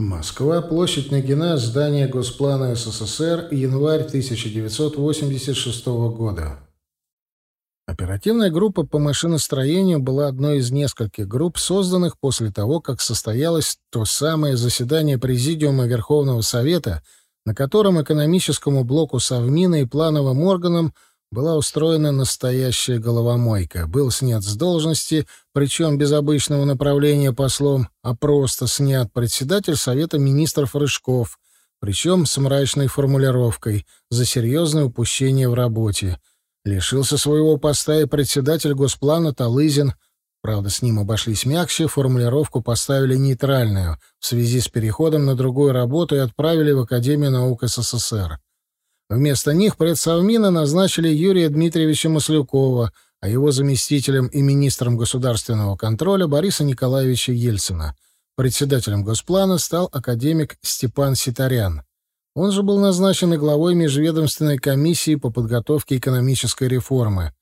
Москва, площадь Нагина, здание Госплана СССР, январь 1986 года. Оперативная группа по машиностроению была одной из нескольких групп, созданных после того, как состоялось то самое заседание Президиума Верховного Совета, на котором экономическому блоку Совмина и плановым органам – была устроена настоящая головомойка. Был снят с должности, причем без обычного направления послом, а просто снят председатель Совета министров Рыжков, причем с мрачной формулировкой «за серьезное упущение в работе». Лишился своего поста и председатель Госплана Талызин. Правда, с ним обошлись мягче, формулировку поставили нейтральную в связи с переходом на другую работу и отправили в Академию наук СССР. Вместо них предсовмина назначили Юрия Дмитриевича Маслюкова, а его заместителем и министром государственного контроля Бориса Николаевича Ельцина. Председателем Госплана стал академик Степан Ситарян. Он же был назначен и главой межведомственной комиссии по подготовке экономической реформы.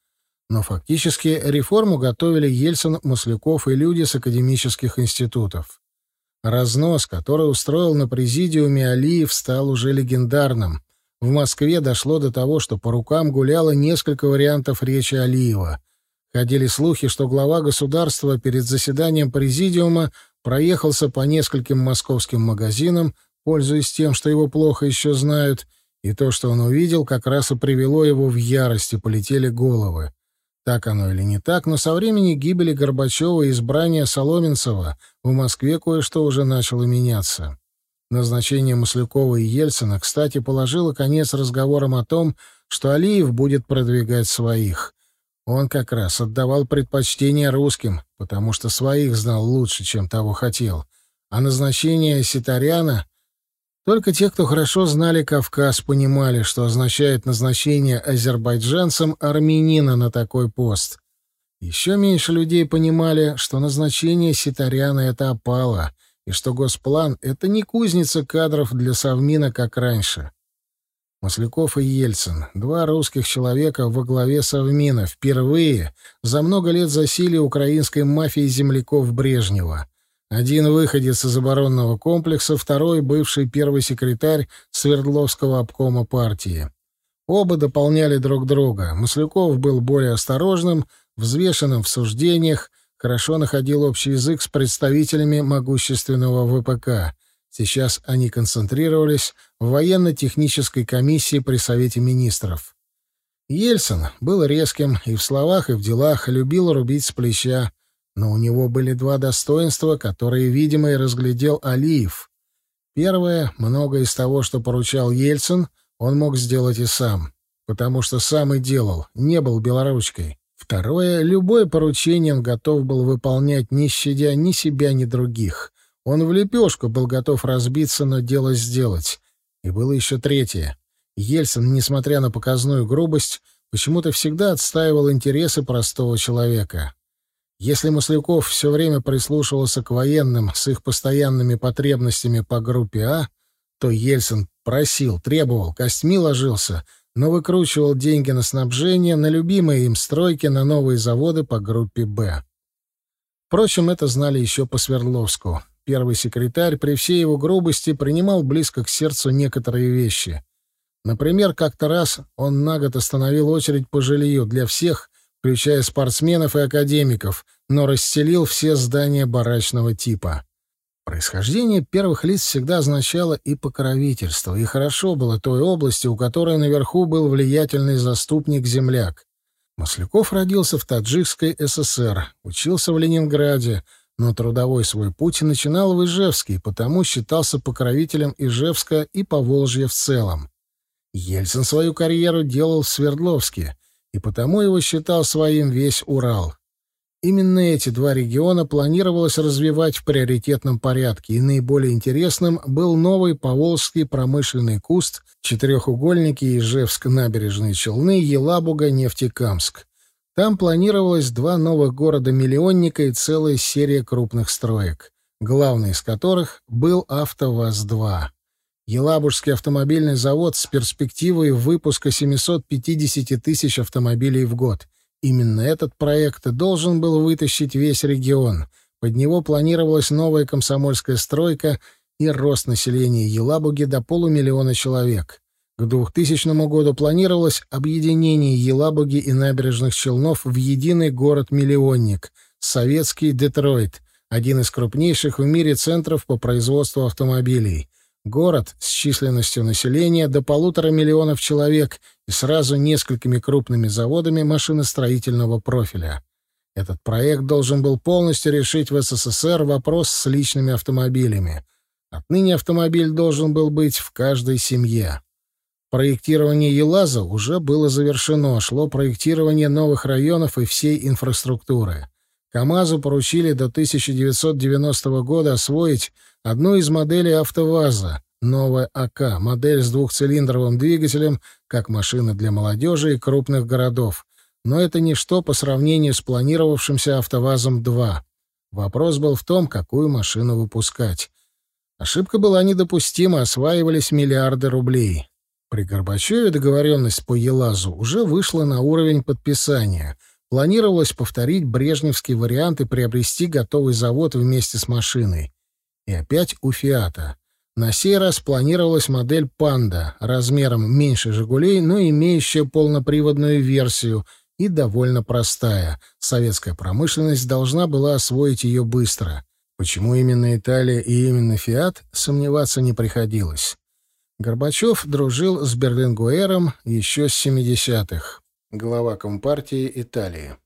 Но фактически реформу готовили Ельцин, Маслюков и люди с академических институтов. Разнос, который устроил на президиуме Алиев, стал уже легендарным — в Москве дошло до того, что по рукам гуляло несколько вариантов речи Алиева. Ходили слухи, что глава государства перед заседанием президиума проехался по нескольким московским магазинам, пользуясь тем, что его плохо еще знают, и то, что он увидел, как раз и привело его в ярость, и полетели головы. Так оно или не так, но со времени гибели Горбачева и избрания Соломенцева в Москве кое-что уже начало меняться. Назначение Маслякова и Ельцина, кстати, положило конец разговорам о том, что Алиев будет продвигать своих. Он как раз отдавал предпочтение русским, потому что своих знал лучше, чем того хотел. А назначение Ситаряна... Только те, кто хорошо знали Кавказ, понимали, что означает назначение азербайджанцам армянина на такой пост. Еще меньше людей понимали, что назначение Ситаряна — это опала — и что Госплан — это не кузница кадров для Совмина, как раньше. Масляков и Ельцин — два русских человека во главе Совмина, впервые за много лет засилия украинской мафии земляков Брежнева. Один выходец из оборонного комплекса, второй — бывший первый секретарь Свердловского обкома партии. Оба дополняли друг друга. Масляков был более осторожным, взвешенным в суждениях, хорошо находил общий язык с представителями могущественного ВПК. Сейчас они концентрировались в военно-технической комиссии при Совете министров. Ельцин был резким и в словах, и в делах, любил рубить с плеча, но у него были два достоинства, которые, видимо, и разглядел Алиев. Первое — многое из того, что поручал Ельцин, он мог сделать и сам, потому что сам и делал, не был белоручкой. Второе, любое поручение он готов был выполнять, не щадя ни себя, ни других. Он в лепешку был готов разбиться, но дело сделать. И было еще третье. Ельцин, несмотря на показную грубость, почему-то всегда отстаивал интересы простого человека. Если Масляков все время прислушивался к военным с их постоянными потребностями по группе А, то Ельцин просил, требовал, костьми ложился — но выкручивал деньги на снабжение, на любимые им стройки, на новые заводы по группе «Б». Впрочем, это знали еще по Свердловску. Первый секретарь при всей его грубости принимал близко к сердцу некоторые вещи. Например, как-то раз он на год остановил очередь по жилью для всех, включая спортсменов и академиков, но расселил все здания барачного типа. Происхождение первых лиц всегда означало и покровительство, и хорошо было той области, у которой наверху был влиятельный заступник-земляк. Масляков родился в Таджикской ССР, учился в Ленинграде, но трудовой свой путь начинал в Ижевске, потому считался покровителем Ижевска и Поволжья в целом. Ельцин свою карьеру делал в Свердловске, и потому его считал своим весь Урал. Именно эти два региона планировалось развивать в приоритетном порядке, и наиболее интересным был новый Поволжский промышленный куст, четырехугольники Ижевск, набережные Челны, Елабуга, Нефтекамск. Там планировалось два новых города-миллионника и целая серия крупных строек, главный из которых был АвтоВАЗ-2. Елабужский автомобильный завод с перспективой выпуска 750 тысяч автомобилей в год — Именно этот проект должен был вытащить весь регион. Под него планировалась новая комсомольская стройка, и рост населения Елабуги до полумиллиона человек. К 2000 году планировалось объединение Елабуги и набережных Челнов в единый город-миллионник — советский Детройт, один из крупнейших в мире центров по производству автомобилей. Город с численностью населения до полутора миллионов человек и сразу несколькими крупными заводами машиностроительного профиля. Этот проект должен был полностью решить в СССР вопрос с личными автомобилями. Отныне автомобиль должен был быть в каждой семье. Проектирование ЕЛАЗа уже было завершено, шло проектирование новых районов и всей инфраструктуры. КАМАЗу поручили до 1990 года освоить одну из моделей АвтоВАЗа, новая АК, модель с двухцилиндровым двигателем, как машина для молодежи и крупных городов. Но это ничто по сравнению с планировавшимся АвтоВАЗом-2. Вопрос был в том, какую машину выпускать. Ошибка была недопустима, осваивались миллиарды рублей. При Горбачеве договоренность по ЕЛАЗу уже вышла на уровень подписания. Планировалось повторить брежневский вариант и приобрести готовый завод вместе с машиной. И опять у «Фиата». На сей раз планировалась модель «Панда» размером меньше «Жигулей», но имеющая полноприводную версию и довольно простая. Советская промышленность должна была освоить ее быстро. Почему именно Италия и именно «Фиат» сомневаться не приходилось. Горбачев дружил с Берлингуэром еще с 70-х, глава Компартии Италии.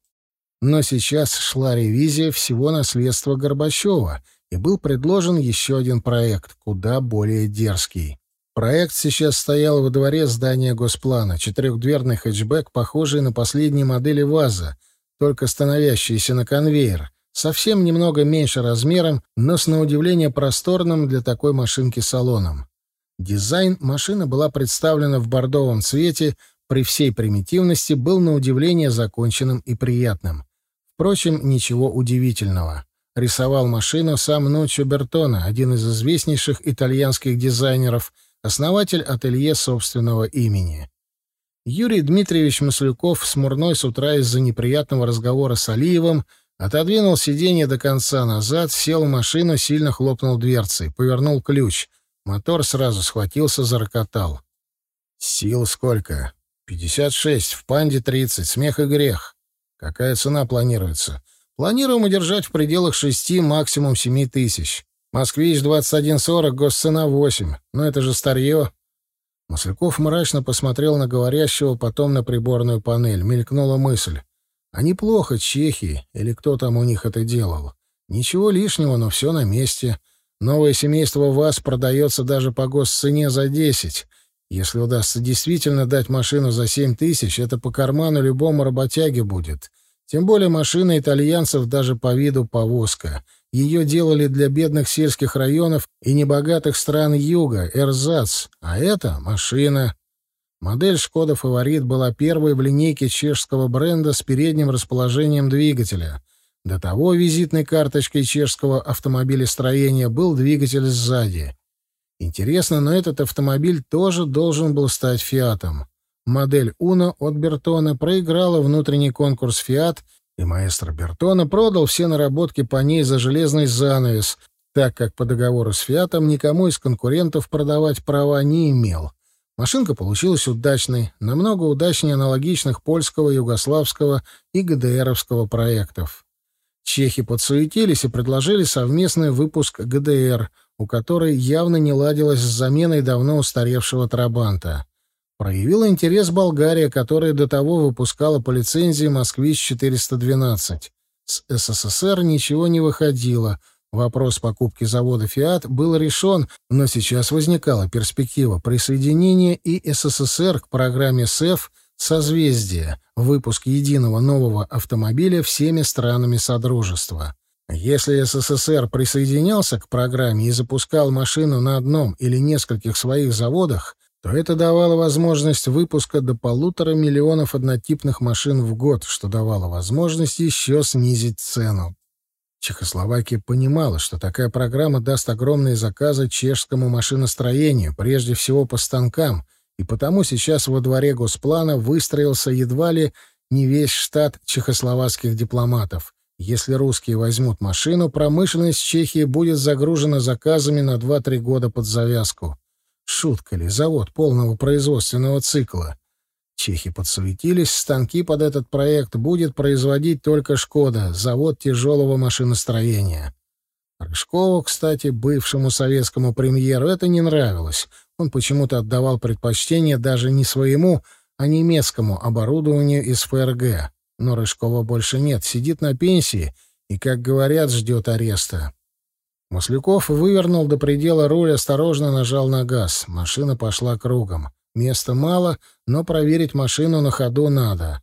Но сейчас шла ревизия всего наследства Горбачева, и был предложен еще один проект, куда более дерзкий. Проект сейчас стоял во дворе здания Госплана, четырехдверный хэтчбэк, похожий на последние модели ВАЗа, только становящийся на конвейер, совсем немного меньше размером, но с на удивление просторным для такой машинки салоном. Дизайн машины была представлена в бордовом цвете, при всей примитивности был на удивление законченным и приятным. Впрочем, ничего удивительного. Рисовал машину сам Нуччо Бертона, один из известнейших итальянских дизайнеров, основатель ателье собственного имени. Юрий Дмитриевич Маслюков, смурной с утра из-за неприятного разговора с Алиевым, отодвинул сиденье до конца назад, сел в машину, сильно хлопнул дверцей, повернул ключ — Мотор сразу схватился, зарокотал. Сил сколько? Пятьдесят шесть, в панде тридцать, смех и грех. Какая цена планируется? Планируем удержать в пределах шести, максимум семи тысяч. Москвич двадцать один сорок, госцена восемь. Но это же старье. Масляков мрачно посмотрел на говорящего, потом на приборную панель. Мелькнула мысль. А неплохо, чехи, или кто там у них это делал. Ничего лишнего, но все на месте. — Новое семейство ВАЗ продается даже по госцене за 10. Если удастся действительно дать машину за 7 тысяч, это по карману любому работяге будет. Тем более машина итальянцев даже по виду повозка. Ее делали для бедных сельских районов и небогатых стран юга, эрзац, а это машина. Модель «Шкода Фаворит» была первой в линейке чешского бренда с передним расположением двигателя — до того визитной карточкой чешского автомобилестроения был двигатель сзади. Интересно, но этот автомобиль тоже должен был стать «Фиатом». Модель «Уно» от Бертона проиграла внутренний конкурс «Фиат», и маэстро Бертона продал все наработки по ней за железный занавес, так как по договору с «Фиатом» никому из конкурентов продавать права не имел. Машинка получилась удачной, намного удачнее аналогичных польского, югославского и ГДРовского проектов. Чехи подсуетились и предложили совместный выпуск ГДР, у которой явно не ладилось с заменой давно устаревшего Трабанта. Проявила интерес Болгария, которая до того выпускала по лицензии «Москвич-412». С СССР ничего не выходило. Вопрос покупки завода «Фиат» был решен, но сейчас возникала перспектива присоединения и СССР к программе СЭФ «Созвездие» — выпуск единого нового автомобиля всеми странами Содружества. Если СССР присоединялся к программе и запускал машину на одном или нескольких своих заводах, то это давало возможность выпуска до полутора миллионов однотипных машин в год, что давало возможность еще снизить цену. Чехословакия понимала, что такая программа даст огромные заказы чешскому машиностроению, прежде всего по станкам, и потому сейчас во дворе Госплана выстроился едва ли не весь штат чехословацких дипломатов. Если русские возьмут машину, промышленность Чехии будет загружена заказами на 2-3 года под завязку. Шутка ли, завод полного производственного цикла. Чехи подсуетились, станки под этот проект будет производить только «Шкода», завод тяжелого машиностроения. Рыжкову, кстати, бывшему советскому премьеру, это не нравилось. Он почему-то отдавал предпочтение даже не своему, а немецкому оборудованию из ФРГ. Но Рыжкова больше нет, сидит на пенсии и, как говорят, ждет ареста. Масляков вывернул до предела руль, осторожно нажал на газ. Машина пошла кругом. Места мало, но проверить машину на ходу надо.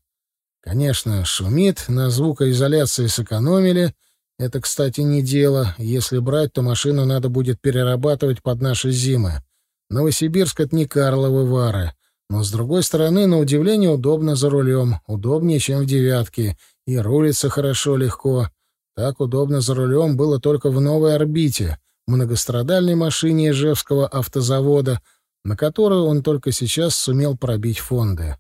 Конечно, шумит, на звукоизоляции сэкономили. Это, кстати, не дело. Если брать, то машину надо будет перерабатывать под наши зимы. Новосибирск — это не Карловы Вары. Но, с другой стороны, на удивление удобно за рулем. Удобнее, чем в «девятке». И рулится хорошо, легко. Так удобно за рулем было только в «Новой орбите», многострадальной машине Ижевского автозавода, на которую он только сейчас сумел пробить фонды.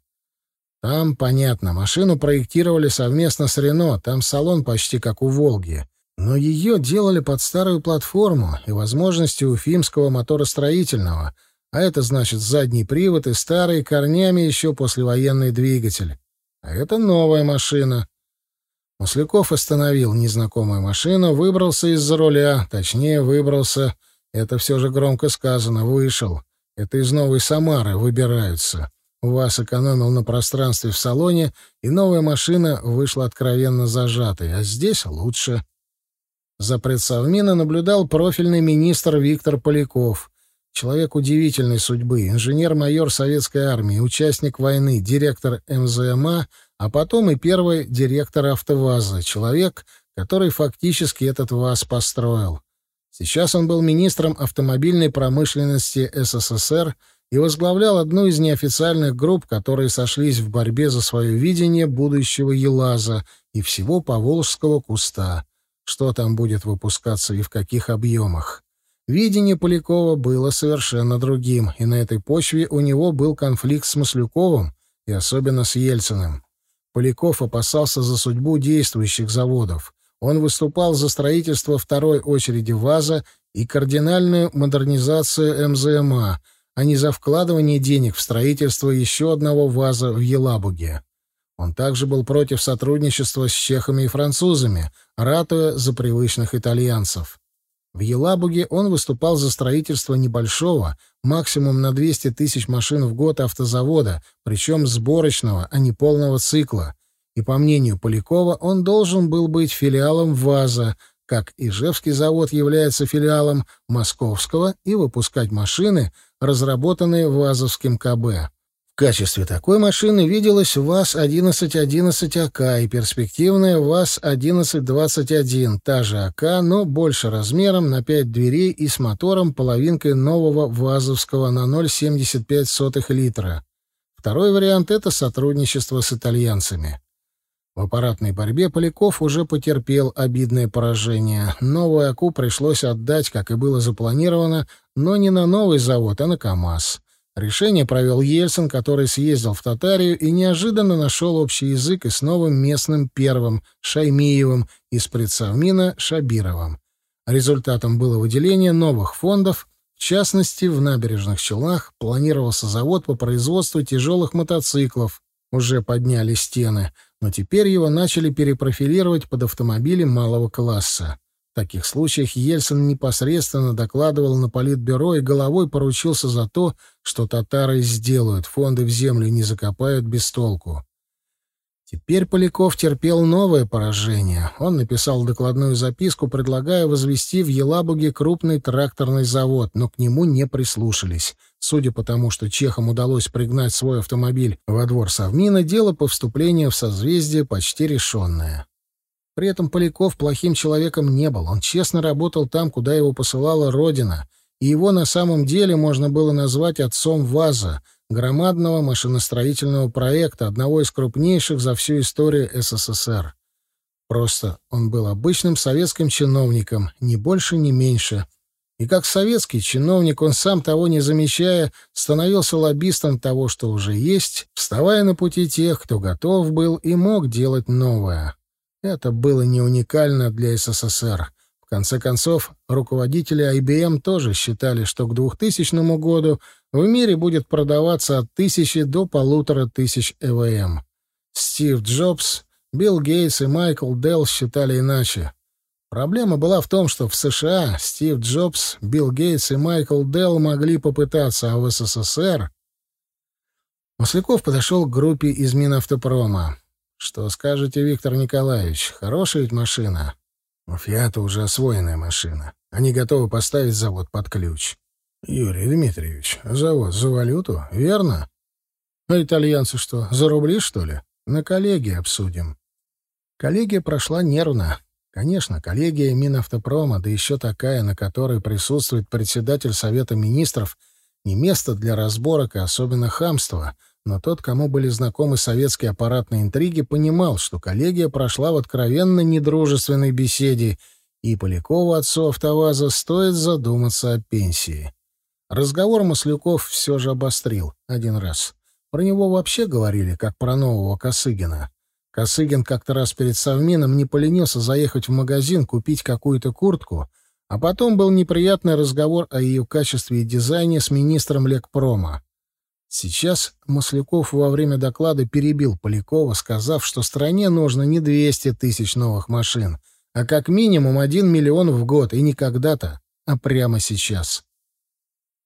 Там, понятно, машину проектировали совместно с «Рено», там салон почти как у «Волги». Но ее делали под старую платформу и возможности уфимского моторостроительного, а это значит задний привод и старый корнями еще послевоенный двигатель. А это новая машина. Масляков остановил незнакомую машину, выбрался из-за руля, точнее, выбрался, это все же громко сказано, вышел. Это из Новой Самары выбираются. УАЗ экономил на пространстве в салоне, и новая машина вышла откровенно зажатой, а здесь лучше. За предсовмина наблюдал профильный министр Виктор Поляков. Человек удивительной судьбы, инженер-майор советской армии, участник войны, директор МЗМА, а потом и первый директор АвтоВАЗа, человек, который фактически этот ВАЗ построил. Сейчас он был министром автомобильной промышленности СССР и возглавлял одну из неофициальных групп, которые сошлись в борьбе за свое видение будущего ЕЛАЗа и всего Поволжского куста что там будет выпускаться и в каких объемах. Видение Полякова было совершенно другим, и на этой почве у него был конфликт с Маслюковым и особенно с Ельциным. Поляков опасался за судьбу действующих заводов. Он выступал за строительство второй очереди ВАЗа и кардинальную модернизацию МЗМА, а не за вкладывание денег в строительство еще одного ВАЗа в Елабуге. Он также был против сотрудничества с чехами и французами, ратуя за привычных итальянцев. В Елабуге он выступал за строительство небольшого, максимум на 200 тысяч машин в год автозавода, причем сборочного, а не полного цикла. И, по мнению Полякова, он должен был быть филиалом ВАЗа, как Ижевский завод является филиалом Московского, и выпускать машины, разработанные ВАЗовским КБ качестве такой машины виделась ВАЗ-1111АК и перспективная ВАЗ-1121, та же АК, но больше размером на 5 дверей и с мотором половинкой нового ВАЗовского на 0,75 литра. Второй вариант — это сотрудничество с итальянцами. В аппаратной борьбе Поляков уже потерпел обидное поражение. Новую АКУ пришлось отдать, как и было запланировано, но не на новый завод, а на КАМАЗ. Решение провел Ельцин, который съездил в Татарию и неожиданно нашел общий язык и с новым местным первым, Шаймиевым, из предсовмина Шабировым. Результатом было выделение новых фондов, в частности, в набережных Челнах планировался завод по производству тяжелых мотоциклов, уже подняли стены, но теперь его начали перепрофилировать под автомобили малого класса. В таких случаях Ельцин непосредственно докладывал на политбюро и головой поручился за то, что татары сделают, фонды в землю не закопают без толку. Теперь Поляков терпел новое поражение. Он написал докладную записку, предлагая возвести в Елабуге крупный тракторный завод, но к нему не прислушались. Судя по тому, что чехам удалось пригнать свой автомобиль во двор Совмина, дело по вступлению в созвездие почти решенное. При этом Поляков плохим человеком не был. Он честно работал там, куда его посылала Родина, и его на самом деле можно было назвать отцом ВАЗа, громадного машиностроительного проекта, одного из крупнейших за всю историю СССР. Просто он был обычным советским чиновником, ни больше, ни меньше. И как советский чиновник, он сам того не замечая, становился лоббистом того, что уже есть, вставая на пути тех, кто готов был и мог делать новое. Это было не уникально для СССР. В конце концов, руководители IBM тоже считали, что к 2000 году в мире будет продаваться от тысячи до полутора тысяч ЭВМ. Стив Джобс, Билл Гейтс и Майкл Делл считали иначе. Проблема была в том, что в США Стив Джобс, Билл Гейтс и Майкл Делл могли попытаться, а в СССР... Масляков подошел к группе из Минавтопрома. «Что скажете, Виктор Николаевич? Хорошая ведь машина?» «У «Фиата» уже освоенная машина. Они готовы поставить завод под ключ». «Юрий Дмитриевич, завод за валюту, верно?» «А итальянцы что, за рубли, что ли? На коллегии обсудим». Коллегия прошла нервно. Конечно, коллегия Минавтопрома, да еще такая, на которой присутствует председатель Совета Министров, не место для разборок и особенно хамства — но тот, кому были знакомы советские аппаратные интриги, понимал, что коллегия прошла в откровенно недружественной беседе, и Полякову отцу «АвтоВАЗа» стоит задуматься о пенсии. Разговор Маслюков все же обострил один раз. Про него вообще говорили, как про нового Косыгина. Косыгин как-то раз перед Совмином не поленился заехать в магазин, купить какую-то куртку, а потом был неприятный разговор о ее качестве и дизайне с министром Лекпрома. Сейчас Масляков во время доклада перебил Полякова, сказав, что стране нужно не 200 тысяч новых машин, а как минимум 1 миллион в год, и не когда-то, а прямо сейчас.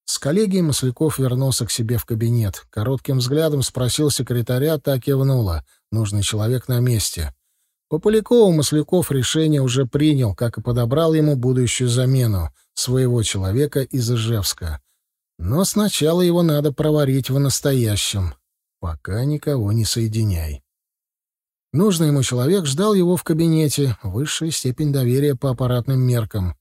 С коллегией Масляков вернулся к себе в кабинет. Коротким взглядом спросил секретаря, так кивнула. Нужный человек на месте. По Полякову Масляков решение уже принял, как и подобрал ему будущую замену, своего человека из Ижевска. Но сначала его надо проварить в настоящем. Пока никого не соединяй. Нужный ему человек ждал его в кабинете, высшая степень доверия по аппаратным меркам.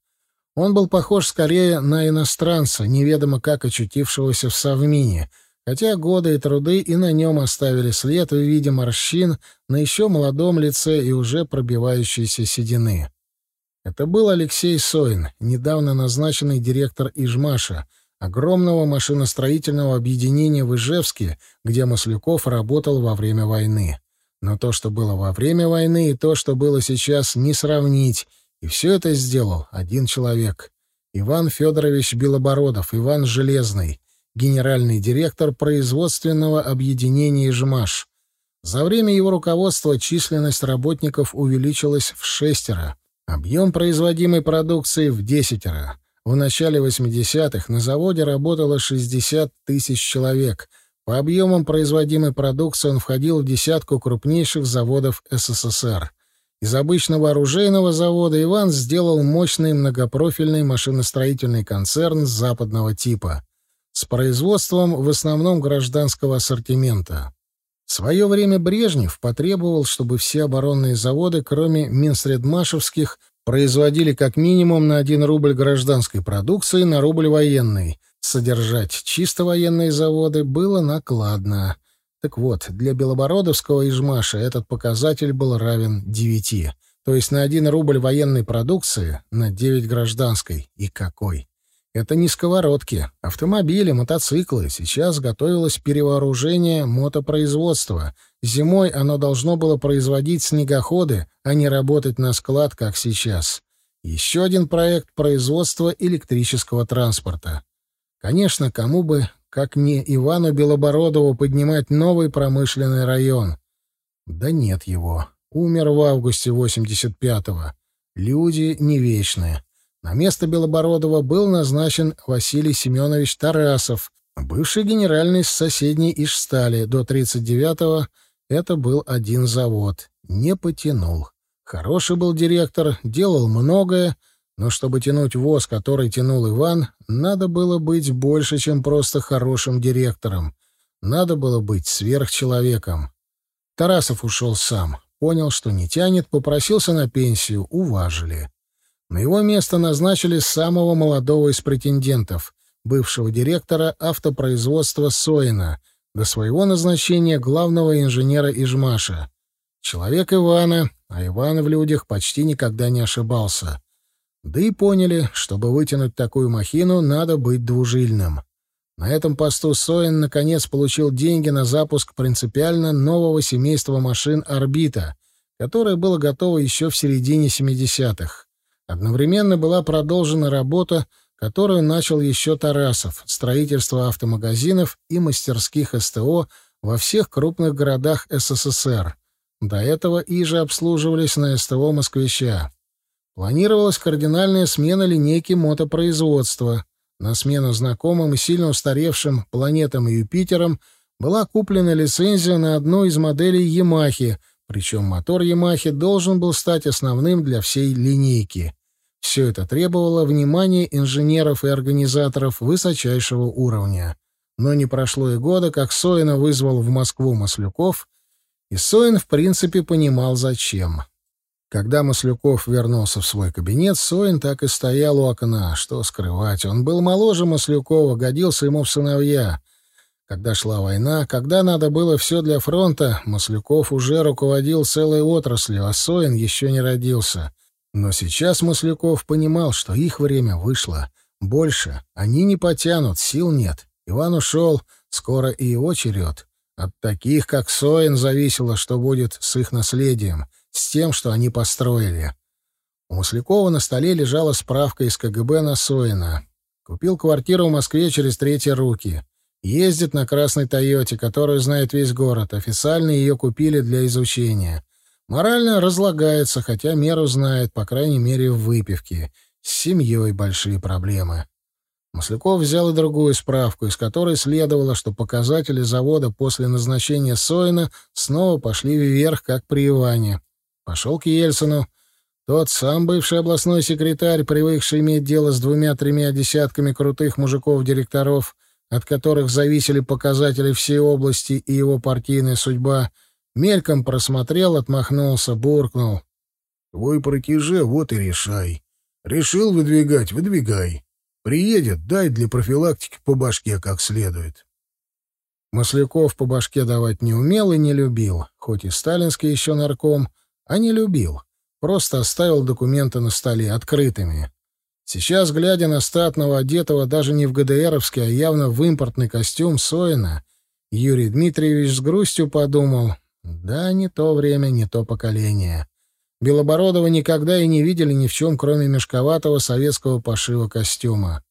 Он был похож скорее на иностранца, неведомо как очутившегося в Совмине, хотя годы и труды и на нем оставили след в виде морщин на еще молодом лице и уже пробивающейся седины. Это был Алексей Сойн, недавно назначенный директор Ижмаша — огромного машиностроительного объединения в Ижевске, где Масляков работал во время войны. Но то, что было во время войны, и то, что было сейчас, не сравнить. И все это сделал один человек. Иван Федорович Белобородов, Иван Железный, генеральный директор производственного объединения «Ижмаш». За время его руководства численность работников увеличилась в шестеро, объем производимой продукции в десятеро. В начале 80-х на заводе работало 60 тысяч человек. По объемам производимой продукции он входил в десятку крупнейших заводов СССР. Из обычного оружейного завода Иван сделал мощный многопрофильный машиностроительный концерн западного типа с производством в основном гражданского ассортимента. В свое время Брежнев потребовал, чтобы все оборонные заводы, кроме Минсредмашевских, производили как минимум на 1 рубль гражданской продукции на рубль военной. Содержать чисто военные заводы было накладно. Так вот, для Белобородовского Ижмаша этот показатель был равен 9. То есть на 1 рубль военной продукции на 9 гражданской. И какой! Это не сковородки, автомобили, мотоциклы. Сейчас готовилось перевооружение мотопроизводства. Зимой оно должно было производить снегоходы, а не работать на склад, как сейчас. Еще один проект производства электрического транспорта. Конечно, кому бы, как не Ивану Белобородову, поднимать новый промышленный район. Да нет его. Умер в августе 85-го. Люди не вечные. На место Белобородова был назначен Василий Семенович Тарасов, бывший генеральный с соседней Ишстали. До 39-го это был один завод. Не потянул. Хороший был директор, делал многое, но чтобы тянуть ВОЗ, который тянул Иван, надо было быть больше, чем просто хорошим директором. Надо было быть сверхчеловеком. Тарасов ушел сам. Понял, что не тянет, попросился на пенсию, уважили. На его место назначили самого молодого из претендентов, бывшего директора автопроизводства Соина, до своего назначения главного инженера Ижмаша. Человек Ивана, а Иван в людях почти никогда не ошибался. Да и поняли, чтобы вытянуть такую махину, надо быть двужильным. На этом посту Соин наконец получил деньги на запуск принципиально нового семейства машин «Орбита», которое было готово еще в середине 70-х. Одновременно была продолжена работа, которую начал еще Тарасов, строительство автомагазинов и мастерских СТО во всех крупных городах СССР. До этого иже обслуживались на СТО «Москвича». Планировалась кардинальная смена линейки мотопроизводства. На смену знакомым и сильно устаревшим планетам и Юпитерам была куплена лицензия на одну из моделей «Ямахи», причем мотор «Ямахи» должен был стать основным для всей линейки. Все это требовало внимания инженеров и организаторов высочайшего уровня. Но не прошло и года, как Соина вызвал в Москву Маслюков, и Соин, в принципе, понимал, зачем. Когда Маслюков вернулся в свой кабинет, Соин так и стоял у окна. Что скрывать, он был моложе Маслюкова, годился ему в сыновья. Когда шла война, когда надо было все для фронта, Маслюков уже руководил целой отраслью, а Соин еще не родился. Но сейчас Масляков понимал, что их время вышло. Больше они не потянут, сил нет. Иван ушел, скоро и его черед. От таких, как Соин, зависело, что будет с их наследием, с тем, что они построили. У Маслякова на столе лежала справка из КГБ на Соина. Купил квартиру в Москве через третьи руки. Ездит на красной «Тойоте», которую знает весь город. Официально ее купили для изучения. Морально разлагается, хотя меру знает, по крайней мере, в выпивке. С семьей большие проблемы. Масляков взял и другую справку, из которой следовало, что показатели завода после назначения Соина снова пошли вверх, как при Иване. Пошел к Ельцину. Тот сам бывший областной секретарь, привыкший иметь дело с двумя-тремя десятками крутых мужиков-директоров, от которых зависели показатели всей области и его партийная судьба, Мельком просмотрел, отмахнулся, буркнул. «Твой протеже, вот и решай. Решил выдвигать — выдвигай. Приедет, дай для профилактики по башке как следует». Масляков по башке давать не умел и не любил, хоть и сталинский еще нарком, а не любил. Просто оставил документы на столе открытыми. Сейчас, глядя на статного, одетого даже не в ГДРовский, а явно в импортный костюм Соина, Юрий Дмитриевич с грустью подумал, да, не то время, не то поколение. Белобородова никогда и не видели ни в чем, кроме мешковатого советского пошива костюма.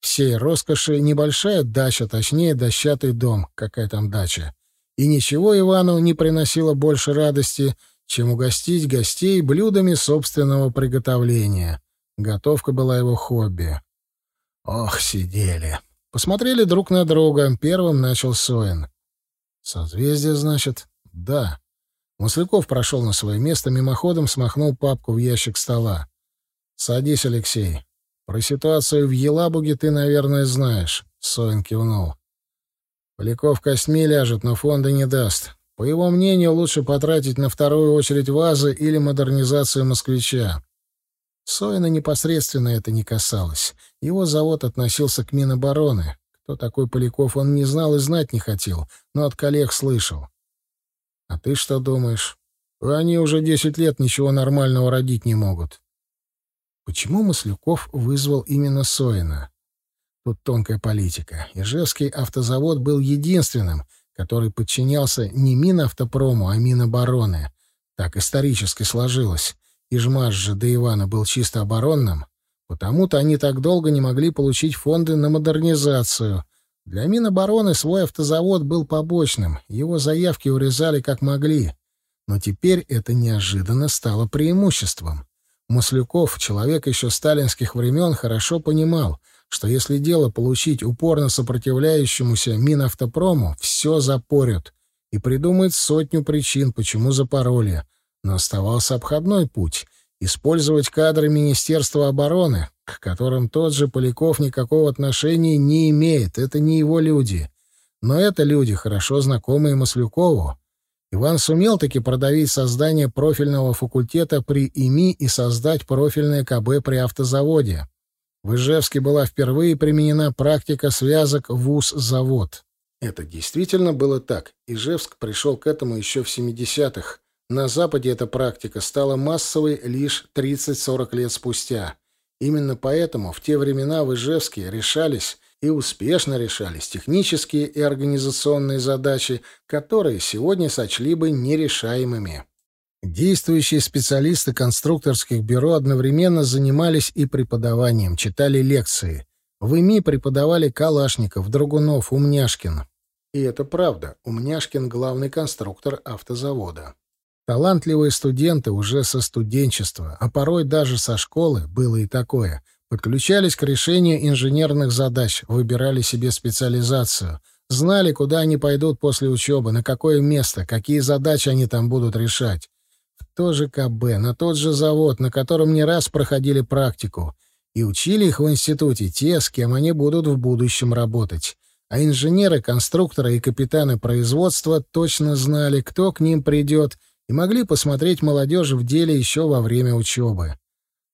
Всей роскоши небольшая дача, точнее, дощатый дом, какая там дача. И ничего Ивану не приносило больше радости, чем угостить гостей блюдами собственного приготовления. Готовка была его хобби. Ох, сидели. Посмотрели друг на друга. Первым начал Соин. «Созвездие, значит?» Да. Масляков прошел на свое место, мимоходом смахнул папку в ящик стола. «Садись, Алексей. Про ситуацию в Елабуге ты, наверное, знаешь», — Соин кивнул. «Поляков костьми ляжет, но фонда не даст. По его мнению, лучше потратить на вторую очередь ВАЗы или модернизацию «Москвича». Соина непосредственно это не касалось. Его завод относился к Минобороны. Кто такой Поляков, он не знал и знать не хотел, но от коллег слышал. А ты что думаешь? Они уже десять лет ничего нормального родить не могут. Почему Маслюков вызвал именно Соина? Тут тонкая политика. Ижевский автозавод был единственным, который подчинялся не Минавтопрому, а Минобороны. Так исторически сложилось. Ижмаш же до Ивана был чисто оборонным. Потому-то они так долго не могли получить фонды на модернизацию, для Минобороны свой автозавод был побочным, его заявки урезали как могли. Но теперь это неожиданно стало преимуществом. Маслюков, человек еще сталинских времен, хорошо понимал, что если дело получить упорно сопротивляющемуся Минавтопрому, все запорют и придумает сотню причин, почему запороли. Но оставался обходной путь — использовать кадры Министерства обороны, к которым тот же Поляков никакого отношения не имеет, это не его люди. Но это люди, хорошо знакомые Маслюкову. Иван сумел таки продавить создание профильного факультета при ИМИ и создать профильное КБ при автозаводе. В Ижевске была впервые применена практика связок ВУЗ-завод. Это действительно было так. Ижевск пришел к этому еще в 70-х. На Западе эта практика стала массовой лишь 30-40 лет спустя. Именно поэтому в те времена в Ижевске решались и успешно решались технические и организационные задачи, которые сегодня сочли бы нерешаемыми. Действующие специалисты конструкторских бюро одновременно занимались и преподаванием, читали лекции. В ИМИ преподавали Калашников, Драгунов, Умняшкин. И это правда, Умняшкин — главный конструктор автозавода. Талантливые студенты уже со студенчества, а порой даже со школы, было и такое, подключались к решению инженерных задач, выбирали себе специализацию, знали, куда они пойдут после учебы, на какое место, какие задачи они там будут решать. В то же КБ, на тот же завод, на котором не раз проходили практику, и учили их в институте те, с кем они будут в будущем работать. А инженеры, конструкторы и капитаны производства точно знали, кто к ним придет — и могли посмотреть молодежи в деле еще во время учебы.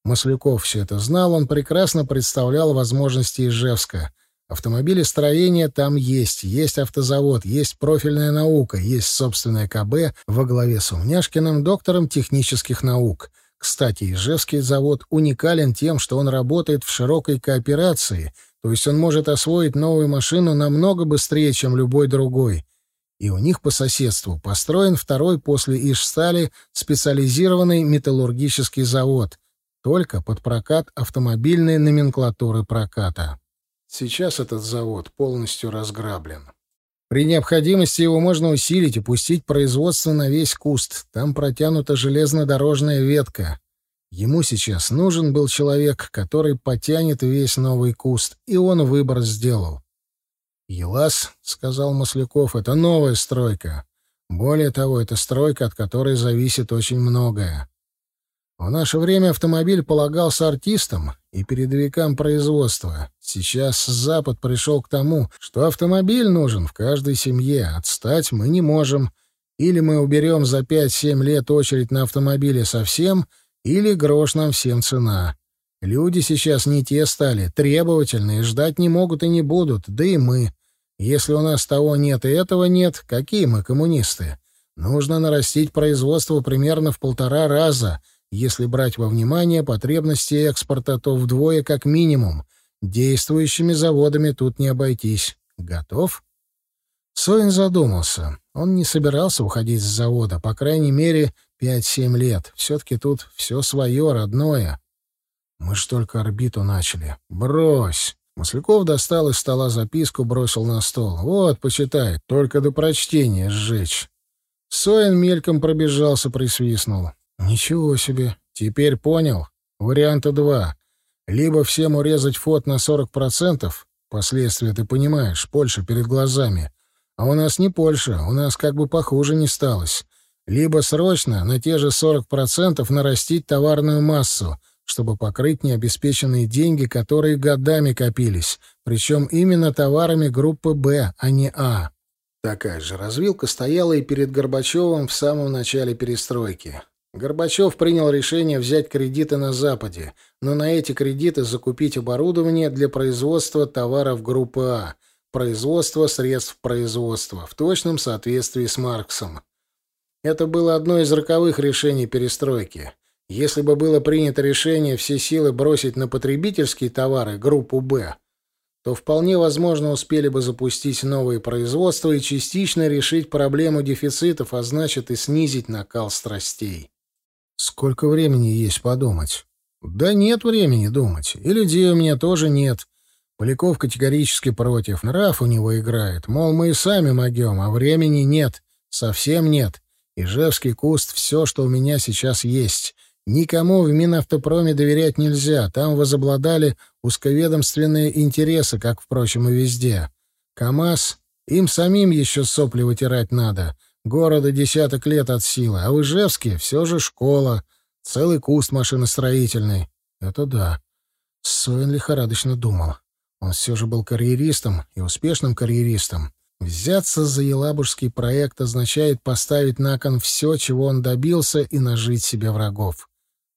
Масляков все это знал, он прекрасно представлял возможности Ижевска. Автомобилестроение там есть, есть автозавод, есть профильная наука, есть собственное КБ во главе с Умняшкиным, доктором технических наук. Кстати, Ижевский завод уникален тем, что он работает в широкой кооперации, то есть он может освоить новую машину намного быстрее, чем любой другой и у них по соседству построен второй после Ишстали специализированный металлургический завод, только под прокат автомобильной номенклатуры проката. Сейчас этот завод полностью разграблен. При необходимости его можно усилить и пустить производство на весь куст. Там протянута железнодорожная ветка. Ему сейчас нужен был человек, который потянет весь новый куст, и он выбор сделал. «ЕЛАС», — сказал Масляков, — «это новая стройка. Более того, это стройка, от которой зависит очень многое. В наше время автомобиль полагался артистам и передовикам производства. Сейчас Запад пришел к тому, что автомобиль нужен в каждой семье. Отстать мы не можем. Или мы уберем за 5-7 лет очередь на автомобиле совсем, или грош нам всем цена. Люди сейчас не те стали, требовательные, ждать не могут и не будут, да и мы. Если у нас того нет и этого нет, какие мы коммунисты? Нужно нарастить производство примерно в полтора раза. Если брать во внимание потребности экспорта, то вдвое как минимум. Действующими заводами тут не обойтись. Готов? Соин задумался. Он не собирался уходить с завода, по крайней мере, пять-семь лет. Все-таки тут все свое, родное. Мы ж только орбиту начали. Брось. Масляков достал из стола записку, бросил на стол. «Вот, почитай, только до прочтения сжечь». Соин мельком пробежался, присвистнул. «Ничего себе! Теперь понял. Варианта два. Либо всем урезать фот на 40%, последствия ты понимаешь, Польша перед глазами. А у нас не Польша, у нас как бы похуже не сталось. Либо срочно на те же 40% нарастить товарную массу — чтобы покрыть необеспеченные деньги, которые годами копились, причем именно товарами группы «Б», а не «А». Такая же развилка стояла и перед Горбачевым в самом начале перестройки. Горбачев принял решение взять кредиты на Западе, но на эти кредиты закупить оборудование для производства товаров группы А, производства средств производства, в точном соответствии с Марксом. Это было одно из роковых решений перестройки. Если бы было принято решение все силы бросить на потребительские товары группу «Б», то вполне возможно успели бы запустить новые производства и частично решить проблему дефицитов, а значит и снизить накал страстей. Сколько времени есть подумать? Да нет времени думать. И людей у меня тоже нет. Поляков категорически против. Нрав у него играет. Мол, мы и сами могем, а времени нет. Совсем нет. Ижевский куст — все, что у меня сейчас есть. Никому в Минавтопроме доверять нельзя, там возобладали узковедомственные интересы, как, впрочем, и везде. КАМАЗ, им самим еще сопли вытирать надо. Города десяток лет от силы, а в Ижевске все же школа, целый куст машиностроительный. Это да. Соин лихорадочно думал. Он все же был карьеристом и успешным карьеристом. Взяться за елабужский проект означает поставить на кон все, чего он добился, и нажить себе врагов.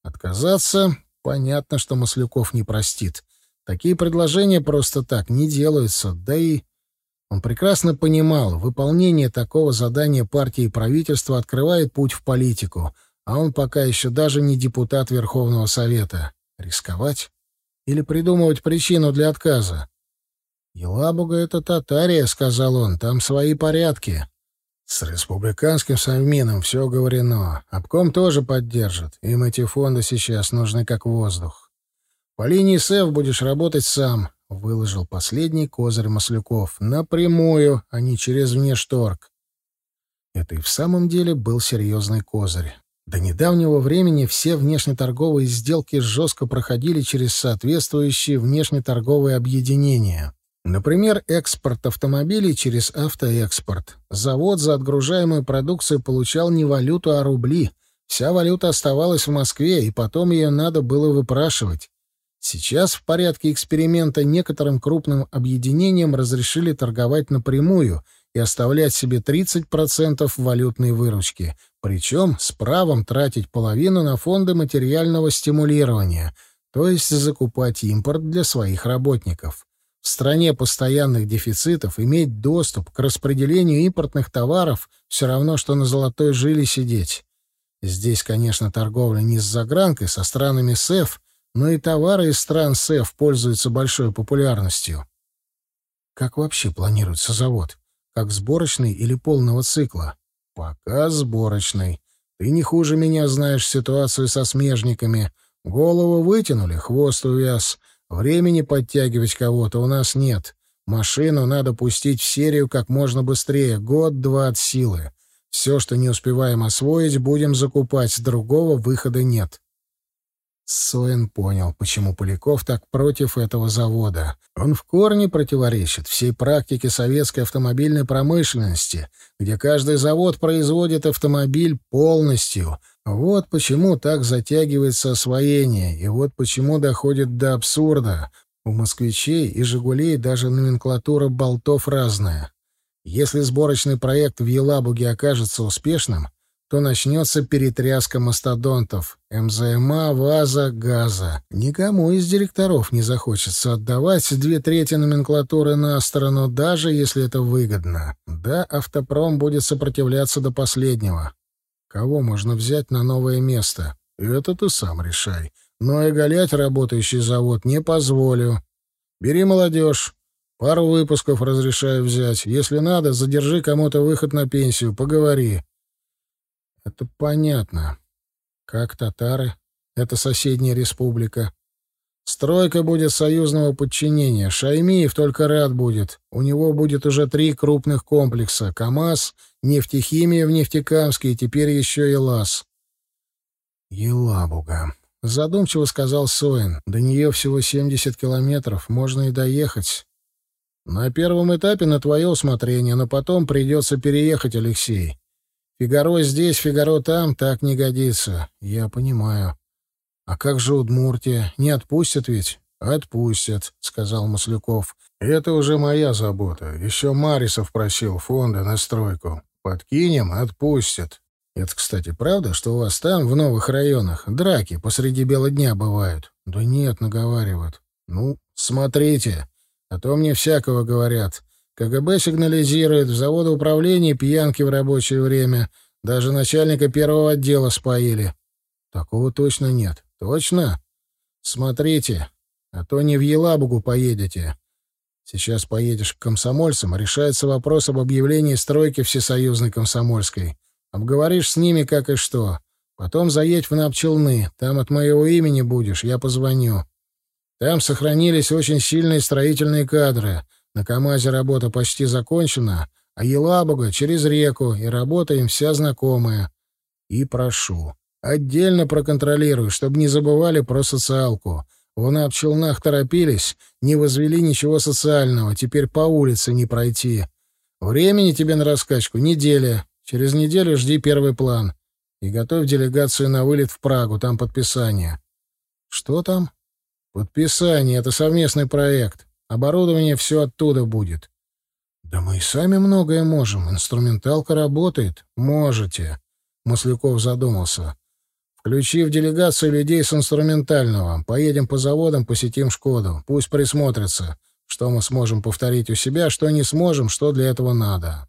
Отказаться — понятно, что Маслюков не простит. Такие предложения просто так не делаются, да и... Он прекрасно понимал, выполнение такого задания партии и правительства открывает путь в политику, а он пока еще даже не депутат Верховного Совета. Рисковать? Или придумывать причину для отказа? «Елабуга — это Татария», — сказал он, — «там свои порядки». С республиканским Совмином все говорено. Обком тоже поддержит. Им эти фонды сейчас нужны как воздух. По линии СЭФ будешь работать сам. Выложил последний козырь Маслюков. Напрямую, а не через внешторг. Это и в самом деле был серьезный козырь. До недавнего времени все внешнеторговые сделки жестко проходили через соответствующие внешнеторговые объединения. Например, экспорт автомобилей через автоэкспорт. Завод за отгружаемую продукцию получал не валюту, а рубли. Вся валюта оставалась в Москве, и потом ее надо было выпрашивать. Сейчас в порядке эксперимента некоторым крупным объединениям разрешили торговать напрямую и оставлять себе 30% валютной выручки, причем с правом тратить половину на фонды материального стимулирования, то есть закупать импорт для своих работников. В стране постоянных дефицитов иметь доступ к распределению импортных товаров все равно, что на золотой жиле сидеть. Здесь, конечно, торговля не с загранкой, со странами СЭФ, но и товары из стран СЭФ пользуются большой популярностью. Как вообще планируется завод? Как сборочный или полного цикла? Пока сборочный. Ты не хуже меня знаешь ситуацию со смежниками. Голову вытянули, хвост увяз — Времени подтягивать кого-то у нас нет. Машину надо пустить в серию как можно быстрее, год-два от силы. Все, что не успеваем освоить, будем закупать, другого выхода нет. Соин понял, почему Поляков так против этого завода. Он в корне противоречит всей практике советской автомобильной промышленности, где каждый завод производит автомобиль полностью — вот почему так затягивается освоение, и вот почему доходит до абсурда. У москвичей и «Жигулей» даже номенклатура болтов разная. Если сборочный проект в Елабуге окажется успешным, то начнется перетряска мастодонтов — МЗМА, ВАЗа, ГАЗа. Никому из директоров не захочется отдавать две трети номенклатуры на сторону, даже если это выгодно. Да, автопром будет сопротивляться до последнего. Кого можно взять на новое место? Это ты сам решай. Но и галять работающий завод не позволю. Бери молодежь. Пару выпусков разрешаю взять. Если надо, задержи кому-то выход на пенсию, поговори. Это понятно. Как татары? Это соседняя республика. Стройка будет союзного подчинения. Шаймиев только рад будет. У него будет уже три крупных комплекса. КАМАЗ, нефтехимия в Нефтекамске и теперь еще и ЛАЗ. Елабуга. Задумчиво сказал Соин. До нее всего 70 километров. Можно и доехать. На первом этапе на твое усмотрение, но потом придется переехать, Алексей. Фигаро здесь, Фигаро там, так не годится. Я понимаю. «А как же Удмуртия? Не отпустят ведь?» «Отпустят», — сказал Масляков. «Это уже моя забота. Еще Марисов просил фонды на стройку. Подкинем — отпустят». «Это, кстати, правда, что у вас там, в новых районах, драки посреди бела дня бывают?» «Да нет», — наговаривают. «Ну, смотрите, а то мне всякого говорят. КГБ сигнализирует, в заводоуправлении пьянки в рабочее время. Даже начальника первого отдела споили». «Такого точно нет. Точно? Смотрите, а то не в Елабугу поедете. Сейчас поедешь к комсомольцам, решается вопрос об объявлении стройки всесоюзной комсомольской. Обговоришь с ними как и что. Потом заедь в Напчелны, там от моего имени будешь, я позвоню. Там сохранились очень сильные строительные кадры. На КамАЗе работа почти закончена, а Елабуга через реку, и работа им вся знакомая. И прошу, Отдельно проконтролирую, чтобы не забывали про социалку. Вон в челнах торопились, не возвели ничего социального, теперь по улице не пройти. Времени тебе на раскачку неделя. Через неделю жди первый план. И готовь делегацию на вылет в Прагу, там подписание. Что там? Подписание — это совместный проект. Оборудование все оттуда будет. Да мы и сами многое можем. Инструменталка работает. Можете. Масляков задумался. Включи в делегацию людей с инструментального. Поедем по заводам, посетим Шкоду. Пусть присмотрятся, что мы сможем повторить у себя, что не сможем, что для этого надо.